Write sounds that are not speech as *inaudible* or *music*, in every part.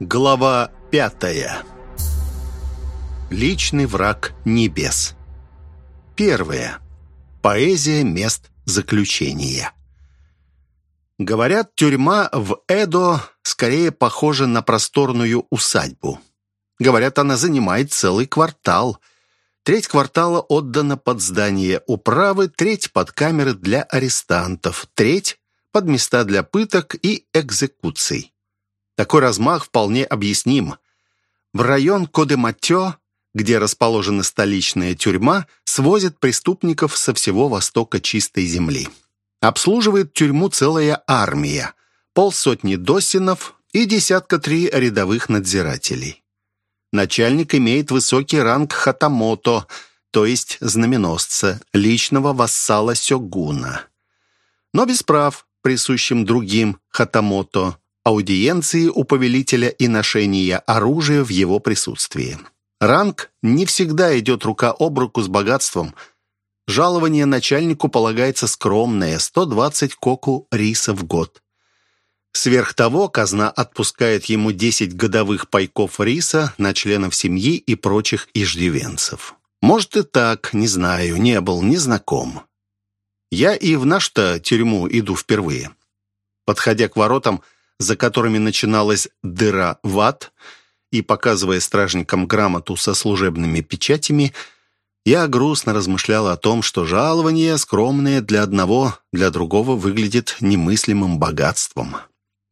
Глава пятая. Личный враг небес. Первое. Поэзия мест заключения. Говорят, тюрьма в Эдо скорее похожа на просторную усадьбу. Говорят, она занимает целый квартал. Треть квартала отдана под здание управы, треть под камеры для арестантов, треть под места для пыток и экзекуций. Такой размах вполне объясним. В район Кодематё, где расположена столичная тюрьма, свозят преступников со всего востока чистой земли. Обслуживает тюрьму целая армия, полсотни досинов и десятка три рядовых надзирателей. Начальник имеет высокий ранг хатамото, то есть знаменосца, личного вассала сёгуна. Но без прав, присущим другим хатамото, аудиенции у повелителя и ношения оружия в его присутствии. Ранг не всегда идет рука об руку с богатством. Жалование начальнику полагается скромное – 120 коку риса в год. Сверх того, казна отпускает ему 10 годовых пайков риса на членов семьи и прочих иждивенцев. Может и так, не знаю, не был, не знаком. Я и в наш-то тюрьму иду впервые. Подходя к воротам – за которыми начиналась дыра в ад, и, показывая стражникам грамоту со служебными печатями, я грустно размышлял о том, что жалование, скромное для одного, для другого выглядит немыслимым богатством.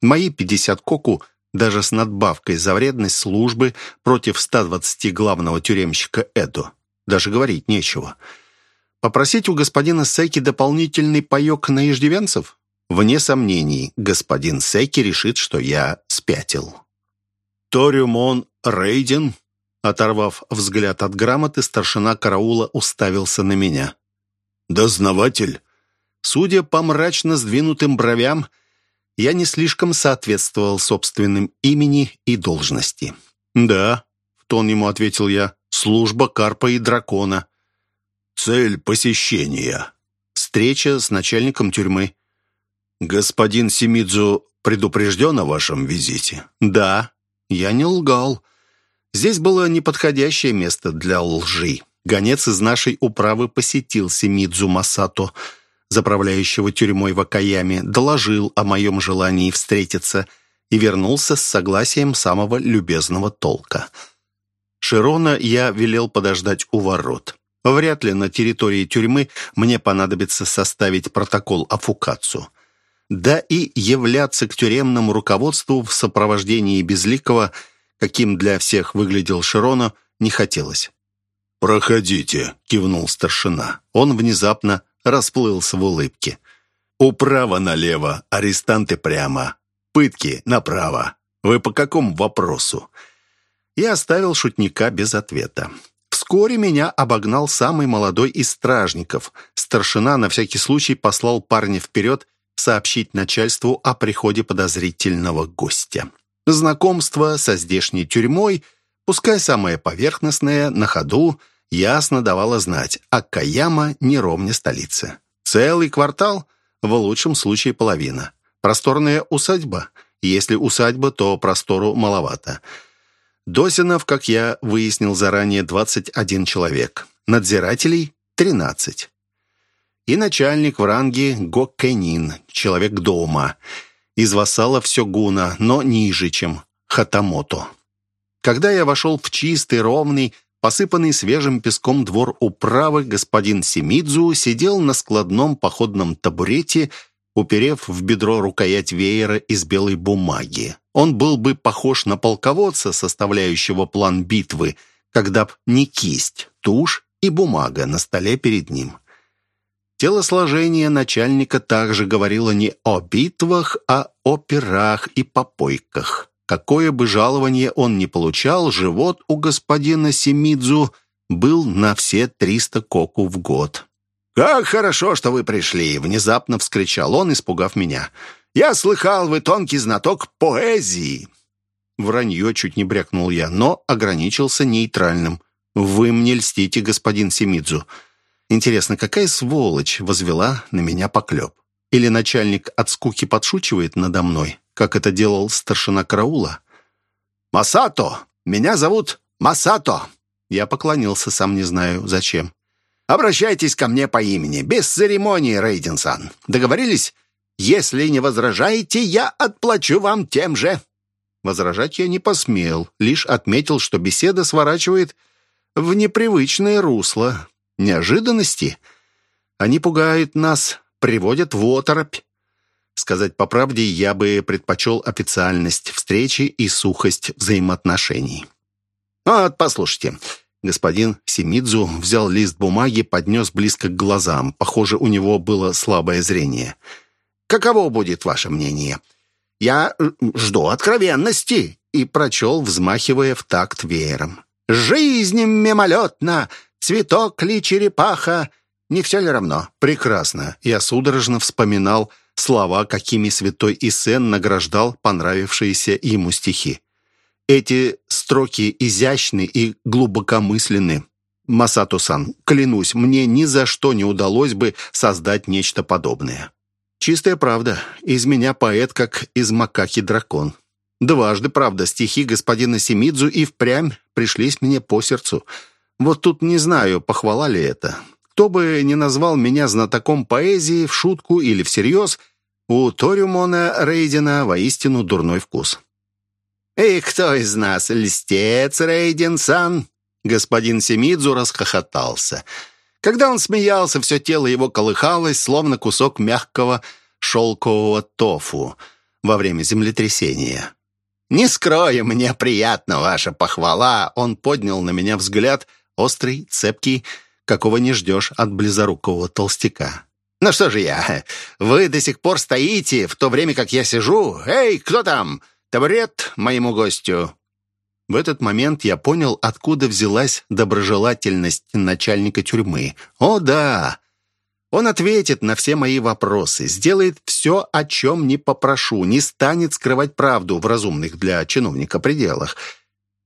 Мои 50 коку, даже с надбавкой за вредность службы против 120 главного тюремщика Эдо, даже говорить нечего. Попросить у господина Секи дополнительный паек на иждивенцев? Вне сомнений, господин Секи решит, что я спятил. Ториумон Рейден, оторвав взгляд от грамоты, старшина караула уставился на меня. «Дознаватель?» Судя по мрачно сдвинутым бровям, я не слишком соответствовал собственным имени и должности. «Да», — в тон ему ответил я, — «служба карпа и дракона». «Цель посещения?» «Встреча с начальником тюрьмы». «Господин Симидзу предупрежден о вашем визите?» «Да, я не лгал. Здесь было неподходящее место для лжи. Гонец из нашей управы посетил Симидзу Масато, заправляющего тюрьмой в Акаяме, доложил о моем желании встретиться и вернулся с согласием самого любезного толка. Широна я велел подождать у ворот. Вряд ли на территории тюрьмы мне понадобится составить протокол о фукацию да и являться к тюремному руководству в сопровождении Безликого, каким для всех выглядел Широна, не хотелось. «Проходите», — кивнул старшина. Он внезапно расплылся в улыбке. «Управа налево, арестанты прямо, пытки направо. Вы по какому вопросу?» Я оставил шутника без ответа. Вскоре меня обогнал самый молодой из стражников. Старшина на всякий случай послал парня вперед сообщить начальству о приходе подозрительного гостя. Знакомство со здешней тюрьмой, пускай самое поверхностное, на ходу, ясно давало знать, а Каяма не ровня столицы. Целый квартал, в лучшем случае половина. Просторная усадьба. Если усадьба, то простору маловато. Досинов, как я выяснил заранее, 21 человек. Надзирателей – 13 и начальник в ранге Гоккенин, человек дома, из вассалов Сёгуна, но ниже, чем Хатамото. Когда я вошел в чистый, ровный, посыпанный свежим песком двор управы, господин Симидзу сидел на складном походном табурете, уперев в бедро рукоять веера из белой бумаги. Он был бы похож на полководца, составляющего план битвы, когда б не кисть, тушь и бумага на столе перед ним. Телосложение начальника также говорило не о битвах, а о пирах и попойках. Какое бы жалование он ни получал, живот у господина Семидзу был на все триста коку в год. «Как хорошо, что вы пришли!» — внезапно вскричал он, испугав меня. «Я слыхал, вы тонкий знаток поэзии!» Вранье чуть не брякнул я, но ограничился нейтральным. «Вы мне льстите, господин Семидзу. Интересно, какая сволочь возвела на меня поклеп? Или начальник от скуки подшучивает надо мной, как это делал старшина караула? «Масато! Меня зовут Масато!» Я поклонился, сам не знаю зачем. «Обращайтесь ко мне по имени, без церемонии, Рейдинсан. Договорились? Если не возражаете, я отплачу вам тем же». Возражать я не посмел, лишь отметил, что беседа сворачивает в непривычное русло. Неожиданности. Они пугают нас, приводят в оторопь. Сказать по правде, я бы предпочел официальность встречи и сухость взаимоотношений. «Вот, послушайте». Господин Семидзу взял лист бумаги, поднес близко к глазам. Похоже, у него было слабое зрение. «Каково будет ваше мнение?» «Я жду откровенности», и прочел, взмахивая в такт веером. «Жизнь мимолетна, цветок ли черепаха, не все ли равно?» «Прекрасно». Я судорожно вспоминал слова, какими святой Исен награждал понравившиеся ему стихи. Эти строки изящны и глубокомысленны. Масато-сан, клянусь, мне ни за что не удалось бы создать нечто подобное. Чистая правда. Из меня поэт, как из макаки дракон. Дважды, правда, стихи господина Семидзу и впрямь пришлись мне по сердцу. Вот тут не знаю, похвала ли это. Кто бы ни назвал меня знатоком поэзии, в шутку или всерьез, у Ториумона Рейдена воистину дурной вкус. «И кто из нас льстец, Рейден-сан?» Господин Семидзу расхохотался. Когда он смеялся, все тело его колыхалось, словно кусок мягкого шелкового тофу во время землетрясения. «Не скрою, мне приятна ваша похвала!» Он поднял на меня взгляд, острый, цепкий, какого не ждешь от близорукого толстяка. «Ну что же я? Вы до сих пор стоите, в то время как я сижу? Эй, кто там? Табурет моему гостю!» В этот момент я понял, откуда взялась доброжелательность начальника тюрьмы. «О, да! Он ответит на все мои вопросы, сделает все, о чем не попрошу, не станет скрывать правду в разумных для чиновника пределах.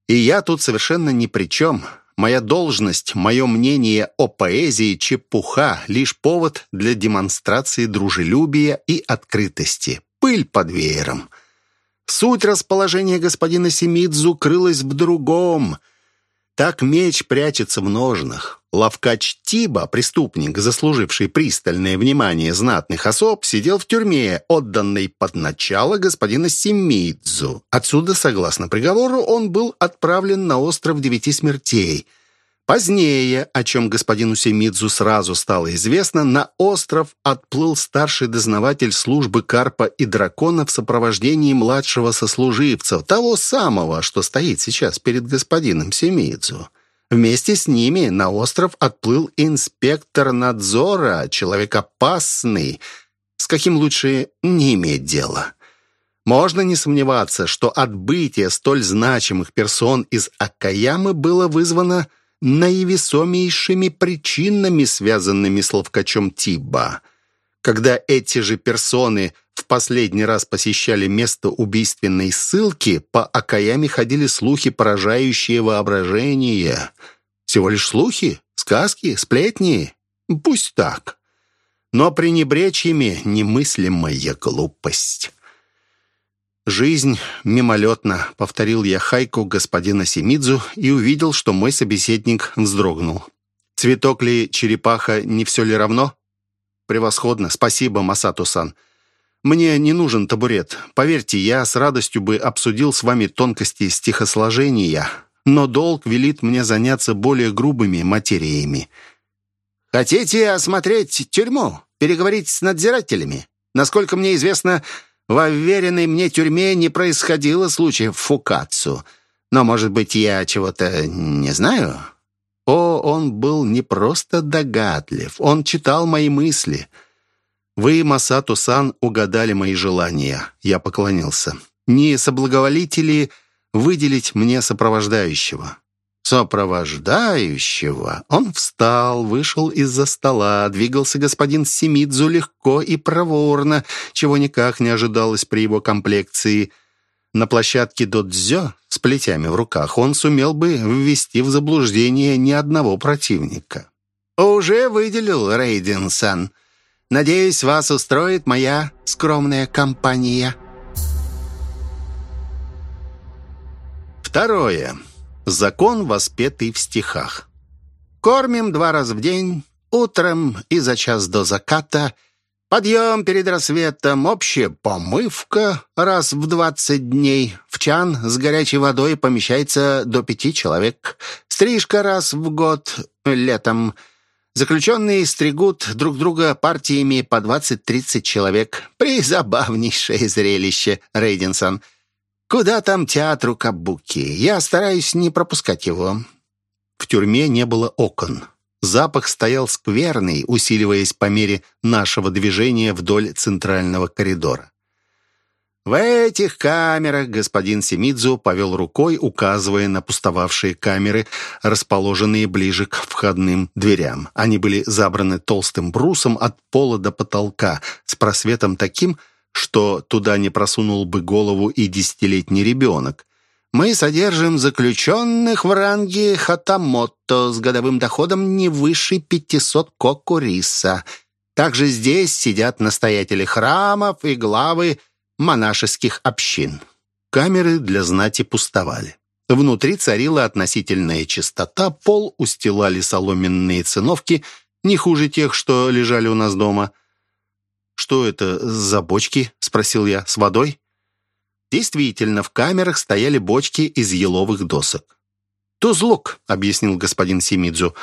И я тут совершенно ни при чем. Моя должность, мое мнение о поэзии – чепуха, лишь повод для демонстрации дружелюбия и открытости. Пыль под веером. Суть расположения господина Семидзу крылась в другом. Так меч прячется в ножнах. Лавкач Тиба, преступник, заслуживший пристальное внимание знатных особ, сидел в тюрьме, отданной под начало господина Семидзу. Отсюда, согласно приговору, он был отправлен на остров Девяти Смертей – Позднее, о чем господину Семидзу сразу стало известно, на остров отплыл старший дознаватель службы Карпа и Дракона в сопровождении младшего сослуживца, того самого, что стоит сейчас перед господином Семидзу. Вместе с ними на остров отплыл инспектор надзора, человек опасный, с каким лучше не иметь дела. Можно не сомневаться, что отбытие столь значимых персон из Акаямы было вызвано наивесомейшими причинами, связанными с ловкачом Тибба. Когда эти же персоны в последний раз посещали место убийственной ссылки, по Акаяме ходили слухи, поражающие воображение. Всего лишь слухи, сказки, сплетни. Пусть так. Но пренебречь ими немыслимая глупость. «Жизнь мимолетна», — повторил я хайку господина Семидзу и увидел, что мой собеседник вздрогнул. «Цветок ли черепаха, не все ли равно?» «Превосходно, спасибо, Масато-сан. Мне не нужен табурет. Поверьте, я с радостью бы обсудил с вами тонкости стихосложения, но долг велит мне заняться более грубыми материями». «Хотите осмотреть тюрьму? Переговорить с надзирателями? Насколько мне известно, в уверенной мне тюрьме не происходило случаев фукацу. Но, может быть, я чего-то не знаю?» О, он был не просто догадлив, он читал мои мысли. «Вы, Масату-сан, угадали мои желания», — я поклонился. «Не соблаговолите ли выделить мне сопровождающего?» Сопровождающего. Он встал, вышел из-за стола, двигался господин Семидзу легко и проворно, чего никак не ожидалось при его комплекции. На площадке додзё с плетями в руках он сумел бы ввести в заблуждение ни одного противника. «Уже выделил, Рейден-сан. Надеюсь, вас устроит моя скромная компания». Второе. Закон, воспетый в стихах. Кормим два раза в день, утром и за час до заката. Подъем перед рассветом, общая помывка раз в двадцать дней. В чан с горячей водой помещается до пяти человек. Стрижка раз в год, летом. Заключенные стригут друг друга партиями по 20-30 человек. Призабавнейшее зрелище, Рейдинсон. Куда там театру Кабуки? Я стараюсь не пропускать его. В тюрьме не было окон. Запах стоял скверный, усиливаясь по мере нашего движения вдоль центрального коридора. В этих камерах господин Семидзу повел рукой, указывая на пустовавшие камеры, расположенные ближе к входным дверям. Они были забраны толстым брусом от пола до потолка, с просветом таким, что туда не просунул бы голову и десятилетний ребенок. Мы содержим заключенных в ранге хатамото с годовым доходом не выше 500 кокуриса. Также здесь сидят настоятели храмов и главы монашеских общин. Камеры для знати пустовали. Внутри царила относительная чистота, пол устилали соломенные циновки, не хуже тех, что лежали у нас дома. «Что это за бочки?» — спросил я. «С водой?» Действительно, в камерах стояли бочки из еловых досок. «Тузлук», — объяснил господин Симидзу.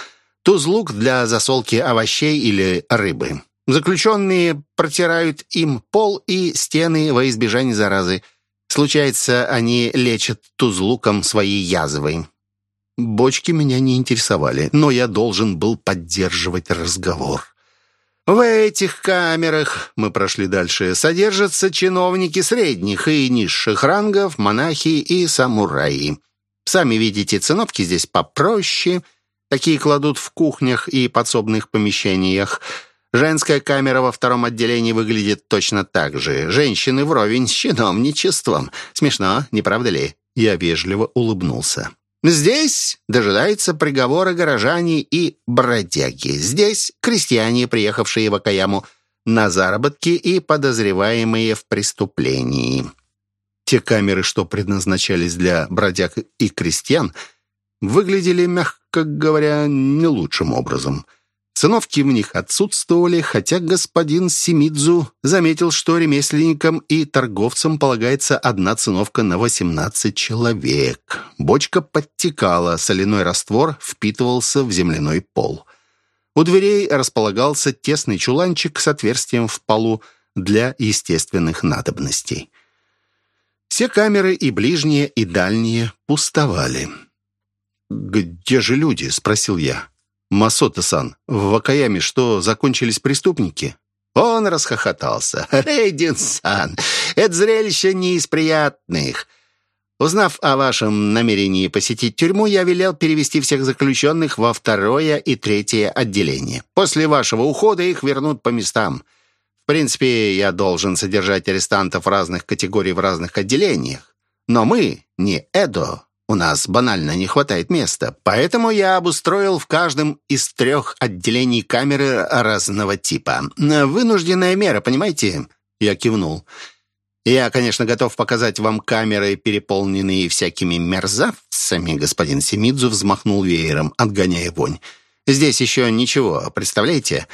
«Тузлук для засолки овощей или рыбы. Заключенные протирают им пол и стены во избежание заразы. Случается, они лечат тузлуком свои язвы. Бочки меня не интересовали, но я должен был поддерживать разговор. В этих камерах, мы прошли дальше, содержатся чиновники средних и низших рангов, монахи и самураи. Сами видите, циновки здесь попроще. Такие кладут в кухнях и подсобных помещениях. Женская камера во втором отделении выглядит точно так же. Женщины вровень с чиновничеством. Смешно, не правда ли? Я вежливо улыбнулся. Здесь дожидаются приговора горожане и бродяги. Здесь крестьяне, приехавшие в Акаяму на заработки и подозреваемые в преступлении. Те камеры, что предназначались для бродяг и крестьян, выглядели, мягко говоря, не лучшим образом – Сыновки в них отсутствовали, хотя господин Симидзу заметил, что ремесленникам и торговцам полагается одна циновка на 18 человек. Бочка подтекала, соляной раствор впитывался в земляной пол. У дверей располагался тесный чуланчик с отверстием в полу для естественных надобностей. Все камеры и ближние, и дальние пустовали. «Где же люди?» — спросил я. «Масото-сан, в Вакаяме что, закончились преступники?» Он расхохотался. *laughs* «Рейдин-сан, это зрелище не из приятных. Узнав о вашем намерении посетить тюрьму, я велел перевести всех заключенных во второе и третье отделение. После вашего ухода их вернут по местам. В принципе, я должен содержать арестантов разных категорий в разных отделениях. Но мы не Эдо, у нас банально не хватает места, поэтому я обустроил в каждом из трех отделений камеры разного типа. Вынужденная мера, понимаете?» Я кивнул. «Я, конечно, готов показать вам камеры, переполненные всякими мерзавцами», господин Семидзу взмахнул веером, отгоняя вонь. «Здесь еще ничего, представляете?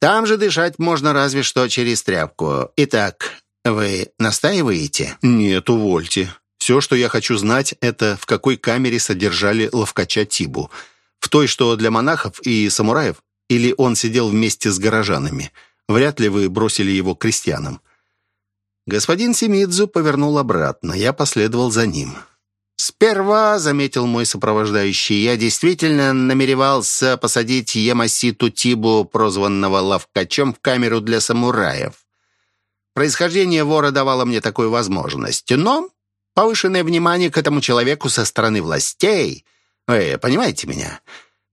Там же дышать можно разве что через тряпку. Итак, вы настаиваете?» «Нет, увольте. Все, что я хочу знать, это в какой камере содержали ловкача Тибу. В той, что для монахов и самураев? Или он сидел вместе с горожанами? Вряд ли вы бросили его крестьянам. Господин Семидзу повернул обратно. Я последовал за ним. «Сперва, — заметил мой сопровождающий, — я действительно намеревался посадить Ямаситу Тибу, прозванного Ловкачом, в камеру для самураев. Происхождение вора давало мне такую возможность. Но Повышенное внимание к этому человеку со стороны властей. Вы понимаете меня?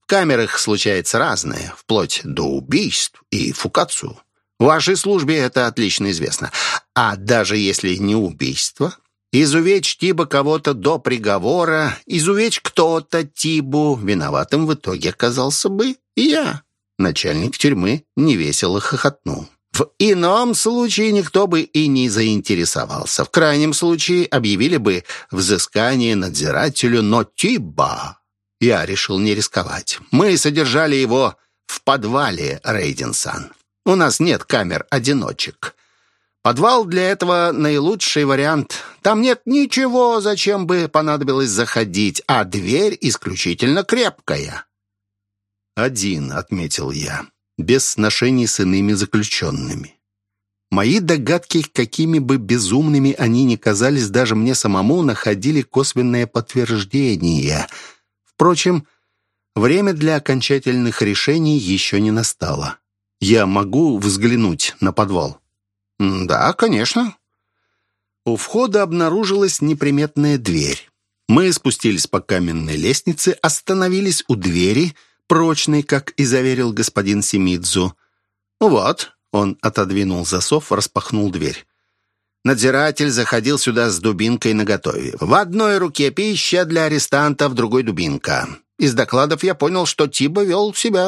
В камерах случается разное, вплоть до убийств и фукацию. В вашей службе это отлично известно. А даже если не убийство, изувечь Тиба кого-то до приговора, изувечь кто-то Тибу, виноватым в итоге оказался бы я. Начальник тюрьмы невесело хохотнул. В ином случае никто бы и не заинтересовался. В крайнем случае объявили бы взыскание надзирателю, но Тиба... Я решил не рисковать. Мы содержали его в подвале Рейдинсан. У нас нет камер-одиночек. Подвал для этого наилучший вариант. Там нет ничего, зачем бы понадобилось заходить, а дверь исключительно крепкая. «Один», — отметил я без сношений с иными заключенными. Мои догадки, какими бы безумными они ни казались даже мне самому, находили косвенное подтверждение. Впрочем, время для окончательных решений еще не настало. Я могу взглянуть на подвал? Да, конечно. У входа обнаружилась неприметная дверь. Мы спустились по каменной лестнице, остановились у двери — прочный, как и заверил господин Семидзу. «Вот», — он отодвинул засов, распахнул дверь. Надзиратель заходил сюда с дубинкой наготове. В одной руке пища для арестанта, в другой дубинка. Из докладов я понял, что Тиба вел себя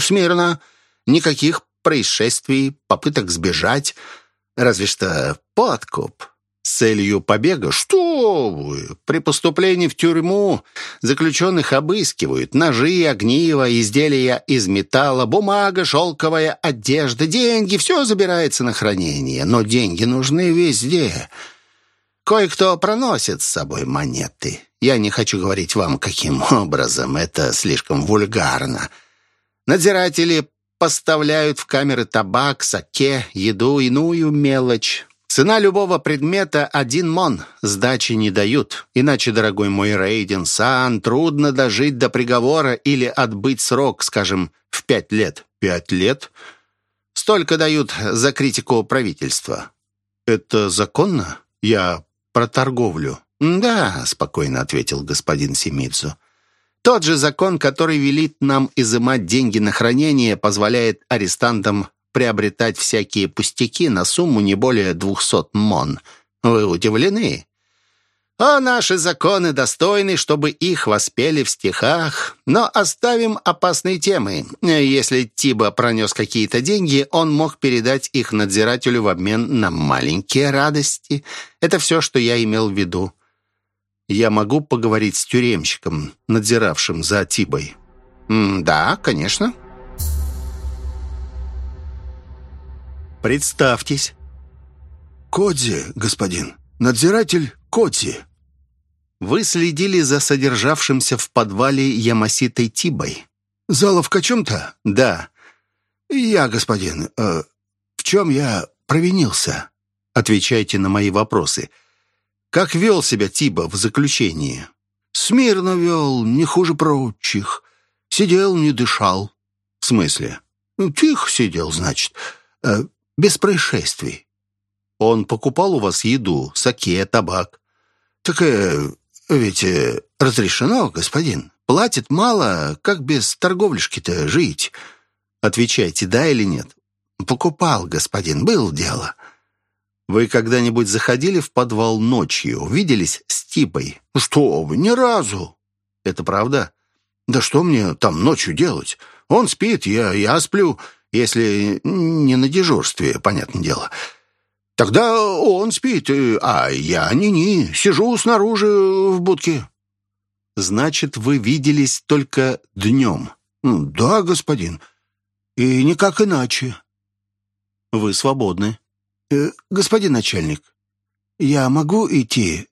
смирно. Никаких происшествий, попыток сбежать. Разве что подкуп с целью побега? Что вы! При поступлении в тюрьму заключенных обыскивают. Ножи, огниво, изделия из металла, бумага, шелковая одежда, деньги. Все забирается на хранение. Но деньги нужны везде. Кое-кто проносит с собой монеты. Я не хочу говорить вам, каким *laughs* образом. Это слишком вульгарно. Надзиратели поставляют в камеры табак, саке, еду, иную мелочь. Цена любого предмета — один мон. Сдачи не дают. Иначе, дорогой мой Рейден Сан, трудно дожить до приговора или отбыть срок, скажем, в пять лет. Пять лет? Столько дают за критику правительства. Это законно? Я про торговлю. «Да», — спокойно ответил господин Семидзу. «Тот же закон, который велит нам изымать деньги на хранение, позволяет арестантам приобретать всякие пустяки на сумму не более двухсот мон. Вы удивлены? А наши законы достойны, чтобы их воспели в стихах. Но оставим опасные темы. Если Тиба пронес какие-то деньги, он мог передать их надзирателю в обмен на маленькие радости. Это все, что я имел в виду. Я могу поговорить с тюремщиком, надзиравшим за Тибой? «Да, конечно». Представьтесь». «Кодзи, господин. Надзиратель Кодзи». «Вы следили за содержавшимся в подвале Ямаситой Тибой?» «Залов в чем-то?» «Да». «Я, господин. Э, в чем я провинился?» «Отвечайте на мои вопросы. Как вел себя Тиба в заключении?» «Смирно вел, не хуже прочих. Сидел, не дышал». «В смысле?» «Тихо сидел, значит. Э, без происшествий. Он покупал у вас еду, саке, табак? Так э, ведь э, разрешено, господин. Платит мало, как без торговляшки-то жить? Отвечайте, да или нет? Покупал, господин, был дело. Вы когда-нибудь заходили в подвал ночью, виделись с Типой? Что вы, ни разу. Это правда? Да что мне там ночью делать? Он спит, я, я сплю если не на дежурстве, понятное дело. Тогда он спит, а я ни-ни, сижу снаружи в будке». «Значит, вы виделись только днем?» «Да, господин, и никак иначе». «Вы свободны». Э, «Господин начальник, я могу идти?»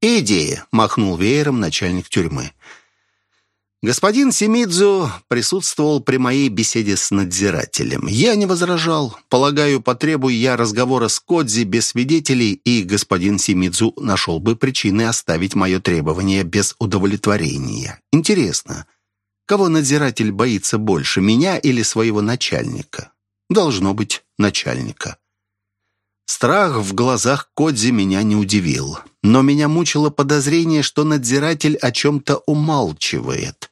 «Иди», — махнул веером начальник тюрьмы. Господин Семидзу присутствовал при моей беседе с надзирателем. Я не возражал. Полагаю, потребую я разговора с Кодзи без свидетелей, и господин Семидзу нашел бы причины оставить мое требование без удовлетворения. Интересно, кого надзиратель боится больше, меня или своего начальника? Должно быть, начальника. Страх в глазах Кодзи меня не удивил, но меня мучило подозрение, что надзиратель о чем-то умалчивает.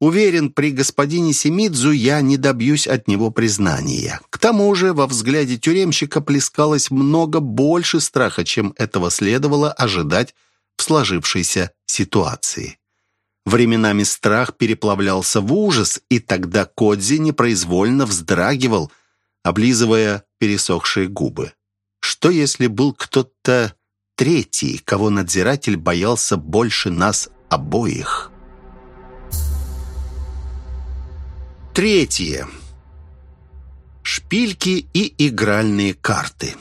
Уверен, при господине Семидзу я не добьюсь от него признания. К тому же во взгляде тюремщика плескалось много больше страха, чем этого следовало ожидать в сложившейся ситуации. Временами страх переплавлялся в ужас, и тогда Кодзи непроизвольно вздрагивал, облизывая пересохшие губы. Что если был кто-то третий, кого надзиратель боялся больше нас обоих? Третье. Шпильки и игральные карты.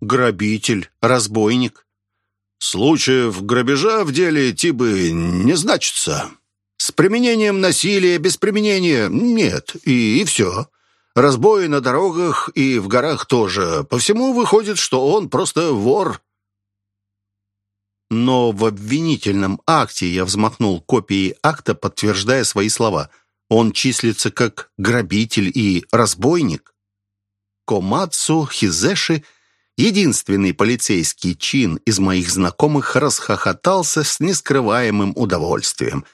Грабитель, разбойник. Случаев грабежа в деле Тибы не значится. С применением насилия, без применения нет, и, и все. Разбои на дорогах и в горах тоже. По всему выходит, что он просто вор. Но в обвинительном акте я взмахнул копией акта, подтверждая свои слова. Он числится как грабитель и разбойник. Комацу Хизеши – Единственный полицейский чин из моих знакомых расхохотался с нескрываемым удовольствием.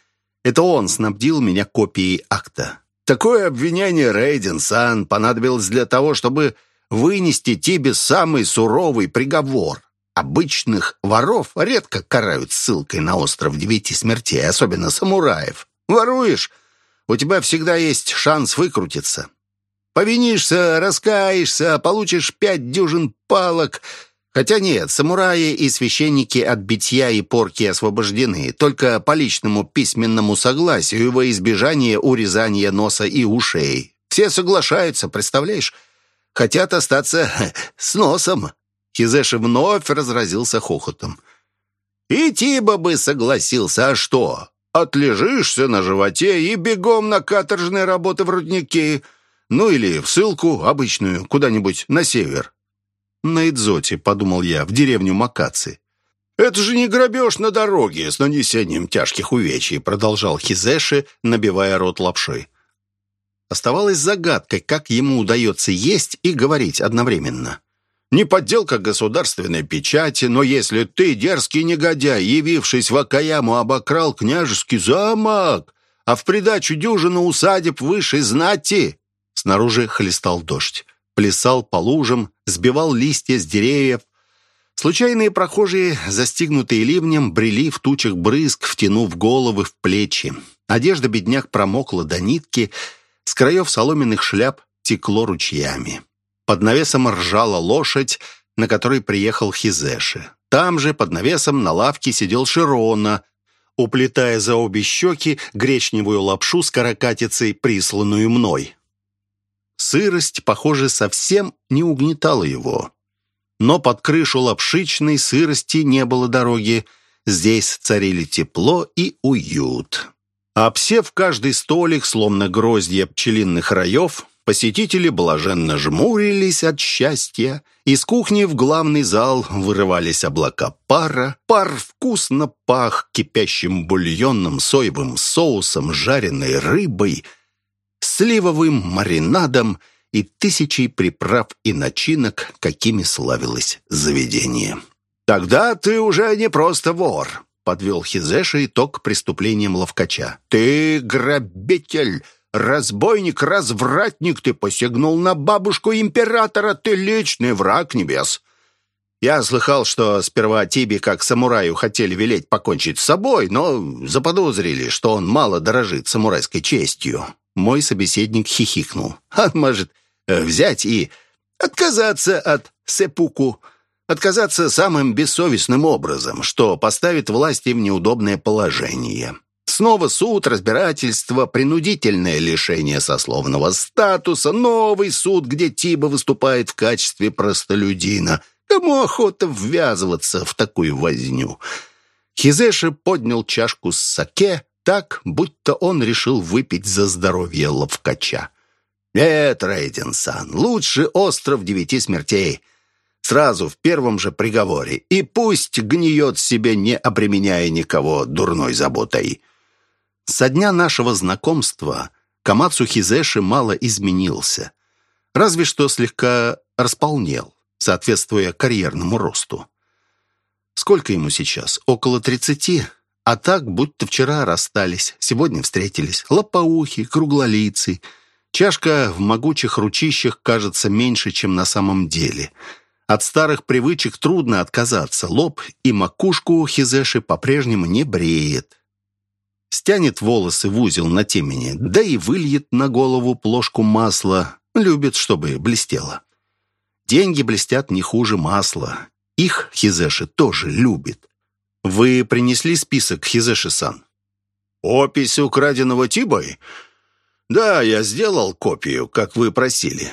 Это он снабдил меня копией акта. Такое обвинение Рейден-сан понадобилось для того, чтобы вынести тебе самый суровый приговор. Обычных воров редко карают ссылкой на остров девяти смертей, особенно самураев. Воруешь, у тебя всегда есть шанс выкрутиться. Повинишься, раскаешься, получишь пять дюжин палок. Хотя нет, самураи и священники от битья и порки освобождены, только по личному письменному согласию во избежание урезания носа и ушей. Все соглашаются, представляешь? Хотят остаться *laughs* с носом. Хизеши вновь разразился хохотом. И Тиба бы согласился, а что? Отлежишься на животе и бегом на каторжные работы в руднике. Ну или в ссылку обычную, куда-нибудь на север. На Идзоте, подумал я, в деревню Макаци. «Это же не грабеж на дороге с нанесением тяжких увечий», продолжал Хизеши, набивая рот лапшой. Оставалось загадкой, как ему удается есть и говорить одновременно. «Не подделка государственной печати, но если ты, дерзкий негодяй, явившись в Акаяму, обокрал княжеский замок, а в придачу дюжину усадеб высшей знати, Снаружи хлестал дождь. Плясал по лужам, сбивал листья с деревьев. Случайные прохожие, застигнутые ливнем, брели в тучах брызг, втянув головы в плечи. Одежда бедняк промокла до нитки, с краев соломенных шляп текло ручьями. Под навесом ржала лошадь, на которой приехал Хизеши. Там же, под навесом, на лавке сидел Широна, уплетая за обе щеки гречневую лапшу с каракатицей, присланную мной. Сырость, похоже, совсем не угнетала его. Но под крышу лапшичной сырости не было дороги. Здесь царили тепло и уют. Обсев каждый столик, словно гроздья пчелиных раев, посетители блаженно жмурились от счастья. Из кухни в главный зал вырывались облака пара. Пар вкусно пах кипящим бульонным соевым соусом, жареной рыбой — сливовым маринадом и тысячей приправ и начинок, какими славилось заведение. «Тогда ты уже не просто вор», — подвел Хизеша итог преступлением ловкача. «Ты грабитель, разбойник, развратник, ты посягнул на бабушку императора, ты личный враг небес». Я слыхал, что сперва Тиби как самураю хотели велеть покончить с собой, но заподозрили, что он мало дорожит самурайской честью. Мой собеседник хихикнул. «А может, э, взять и отказаться от сепуку?» Отказаться самым бессовестным образом, что поставит власти в неудобное положение. Снова суд, разбирательство, принудительное лишение сословного статуса, новый суд, где Тиба выступает в качестве простолюдина. Кому охота ввязываться в такую возню? Хизеши поднял чашку с саке, так, будто он решил выпить за здоровье ловкача. «Нет, Рейденсан, лучше остров девяти смертей. Сразу в первом же приговоре. И пусть гниет себе, не обременяя никого дурной заботой». Со дня нашего знакомства Камацу Хизеши мало изменился. Разве что слегка располнел, соответствуя карьерному росту. Сколько ему сейчас? Около тридцати? А так, будто вчера расстались, сегодня встретились. Лопоухи, круглолицый. Чашка в могучих ручищах кажется меньше, чем на самом деле. От старых привычек трудно отказаться. Лоб и макушку Хизеши по-прежнему не бреет. Стянет волосы в узел на темени, да и выльет на голову плошку масла. Любит, чтобы блестело. Деньги блестят не хуже масла. Их Хизеши тоже любит. Вы принесли список Хизеши-сан? Опись украденного Тибой? Да, я сделал копию, как вы просили.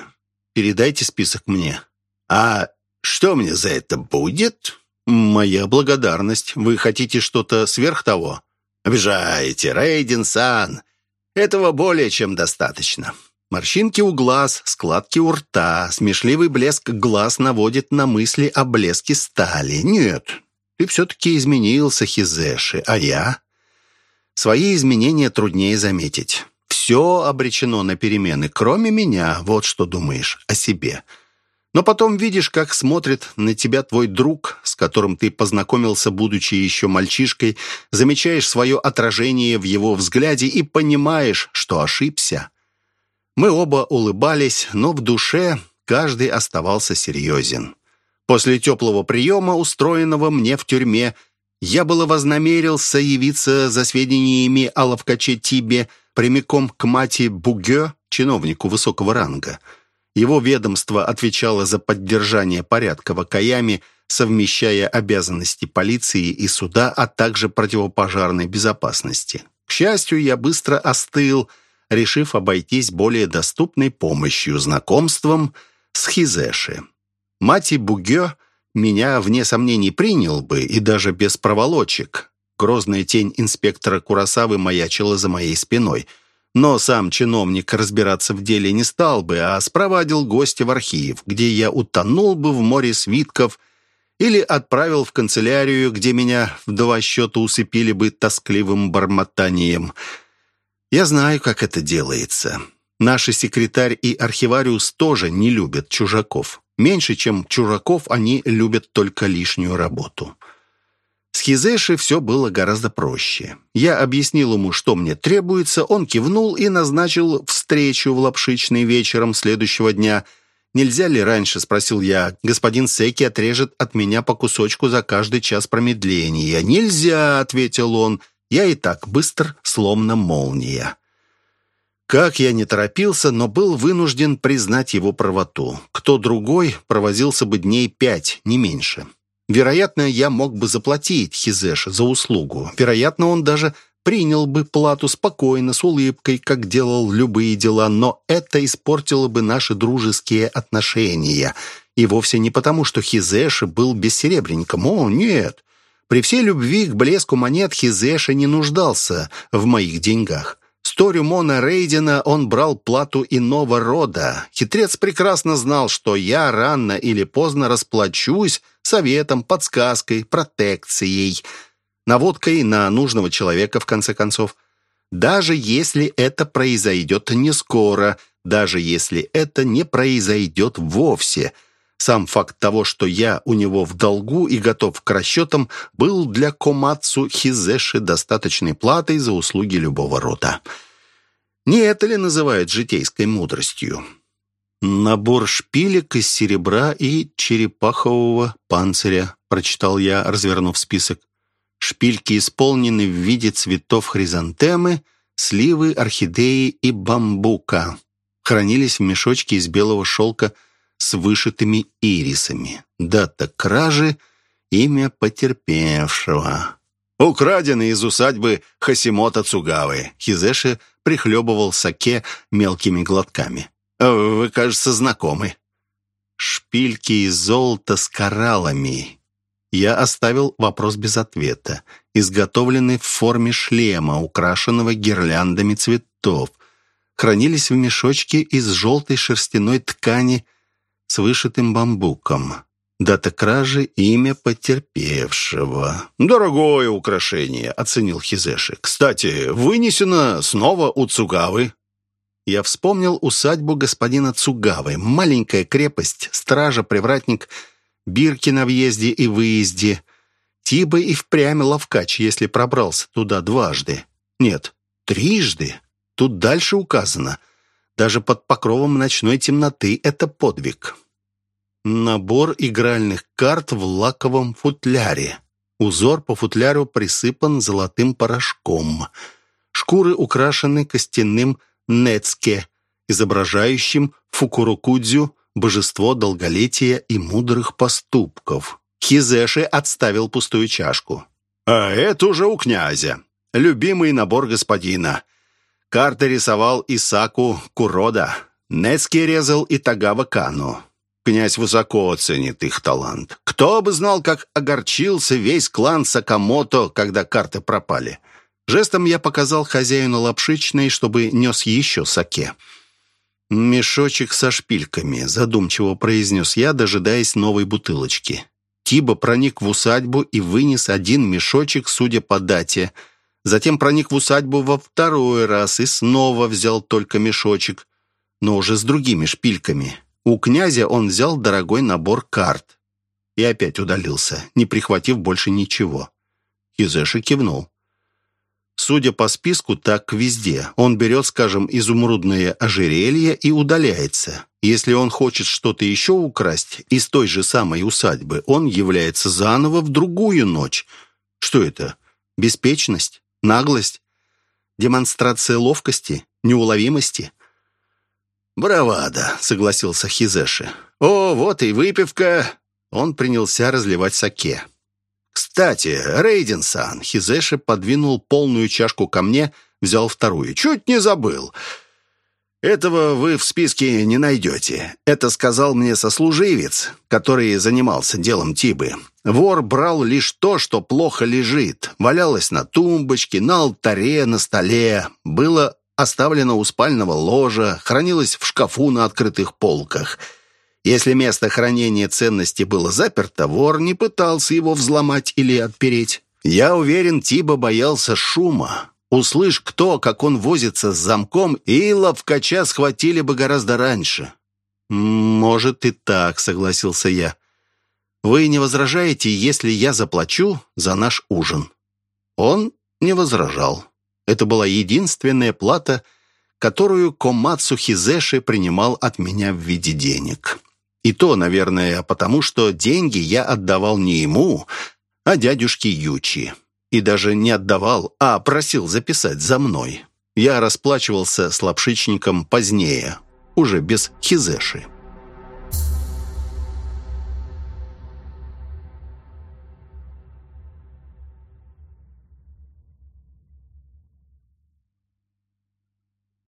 Передайте список мне. А что мне за это будет? Моя благодарность. Вы хотите что-то сверх того? Обижаете, Рейдин-сан. Этого более чем достаточно. Морщинки у глаз, складки у рта, смешливый блеск глаз наводит на мысли о блеске стали. Нет, ты все-таки изменился, Хизеши, а я? Свои изменения труднее заметить. Все обречено на перемены, кроме меня. Вот что думаешь о себе. Но потом видишь, как смотрит на тебя твой друг, с которым ты познакомился, будучи еще мальчишкой, замечаешь свое отражение в его взгляде и понимаешь, что ошибся. Мы оба улыбались, но в душе каждый оставался серьезен. После теплого приема, устроенного мне в тюрьме, я было вознамерился явиться за сведениями о ловкаче Тибе прямиком к мати Бугё, чиновнику высокого ранга – его ведомство отвечало за поддержание порядка в Акаяме, совмещая обязанности полиции и суда, а также противопожарной безопасности. К счастью, я быстро остыл, решив обойтись более доступной помощью, знакомством с Хизеши. Мати Бугё меня, вне сомнений, принял бы, и даже без проволочек. Грозная тень инспектора Курасавы маячила за моей спиной – но сам чиновник разбираться в деле не стал бы, а спровадил гостя в архив, где я утонул бы в море свитков или отправил в канцелярию, где меня в два счета усыпили бы тоскливым бормотанием. Я знаю, как это делается. Наши секретарь и архивариус тоже не любят чужаков. Меньше, чем чужаков, они любят только лишнюю работу. С Хизеши все было гораздо проще. Я объяснил ему, что мне требуется, он кивнул и назначил встречу в Лапшичный вечером следующего дня. «Нельзя ли раньше?» – спросил я. «Господин Секи отрежет от меня по кусочку за каждый час промедления». «Нельзя!» – ответил он. «Я и так быстр, словно молния». Как я не торопился, но был вынужден признать его правоту. Кто другой провозился бы дней пять, не меньше. Вероятно, я мог бы заплатить Хизеш за услугу. Вероятно, он даже принял бы плату спокойно, с улыбкой, как делал любые дела, но это испортило бы наши дружеские отношения. И вовсе не потому, что Хизеша был бессеребренником. О, нет. При всей любви к блеску монет Хизеша не нуждался в моих деньгах. С Ториумона Рейдена он брал плату иного рода. Хитрец прекрасно знал, что я рано или поздно расплачусь советом, подсказкой, протекцией, наводкой на нужного человека, в конце концов. Даже если это произойдет не скоро, даже если это не произойдет вовсе – сам факт того, что я у него в долгу и готов к расчетам, был для Комацу Хизеши достаточной платой за услуги любого рода. Не это ли называют житейской мудростью? «Набор шпилек из серебра и черепахового панциря», прочитал я, развернув список. Шпильки исполнены в виде цветов хризантемы, сливы, орхидеи и бамбука. Хранились в мешочке из белого шелка с вышитыми ирисами. Дата кражи, имя потерпевшего. Украденный из усадьбы Хасимота Цугавы. Хизеши прихлебывал саке мелкими глотками. «Вы, кажется, знакомы». «Шпильки из золота с кораллами». Я оставил вопрос без ответа. Изготовленный в форме шлема, украшенного гирляндами цветов. Хранились в мешочке из желтой шерстяной ткани с вышитым бамбуком. Дата кражи, имя потерпевшего. «Дорогое украшение», — оценил Хизеши. «Кстати, вынесено снова у Цугавы». Я вспомнил усадьбу господина Цугавы. Маленькая крепость, стража-привратник, бирки на въезде и выезде. Тиба и впрямь ловкач, если пробрался туда дважды. Нет, трижды. Тут дальше указано. Даже под покровом ночной темноты это подвиг. Набор игральных карт в лаковом футляре. Узор по футляру присыпан золотым порошком. Шкуры украшены костяным нецке, изображающим Фукурукудзю, божество долголетия и мудрых поступков. Хизеши отставил пустую чашку. «А это уже у князя. Любимый набор господина. Карты рисовал Исаку Курода. Нецки резал и Тагава Кану. Князь высоко оценит их талант. Кто бы знал, как огорчился весь клан Сакамото, когда карты пропали. Жестом я показал хозяину лапшичной, чтобы нес еще саке. «Мешочек со шпильками», — задумчиво произнес я, дожидаясь новой бутылочки. Тиба проник в усадьбу и вынес один мешочек, судя по дате. Затем проник в усадьбу во второй раз и снова взял только мешочек, но уже с другими шпильками. У князя он взял дорогой набор карт и опять удалился, не прихватив больше ничего. Хизеши кивнул. Судя по списку, так везде. Он берет, скажем, изумрудное ожерелье и удаляется. Если он хочет что-то еще украсть из той же самой усадьбы, он является заново в другую ночь. Что это? Беспечность? Наглость? Демонстрация ловкости? Неуловимости? «Бравада», — согласился Хизеши. «О, вот и выпивка». Он принялся разливать саке. «Кстати, Рейден-сан», Хизеши подвинул полную чашку ко мне, взял вторую. «Чуть не забыл. Этого вы в списке не найдете. Это сказал мне сослуживец, который занимался делом Тибы. Вор брал лишь то, что плохо лежит. Валялось на тумбочке, на алтаре, на столе. Было оставлено у спального ложа, хранилось в шкафу на открытых полках». Если место хранения ценности было заперто, вор не пытался его взломать или отпереть. Я уверен, Тиба боялся шума. Услышь кто, как он возится с замком, и ловкача схватили бы гораздо раньше. «Может и так», — согласился я. «Вы не возражаете, если я заплачу за наш ужин?» Он не возражал. Это была единственная плата, которую Комацу Хизеши принимал от меня в виде денег. И то, наверное, потому что деньги я отдавал не ему, а дядюшке Ючи. И даже не отдавал, а просил записать за мной. Я расплачивался с лапшичником позднее, уже без хизеши.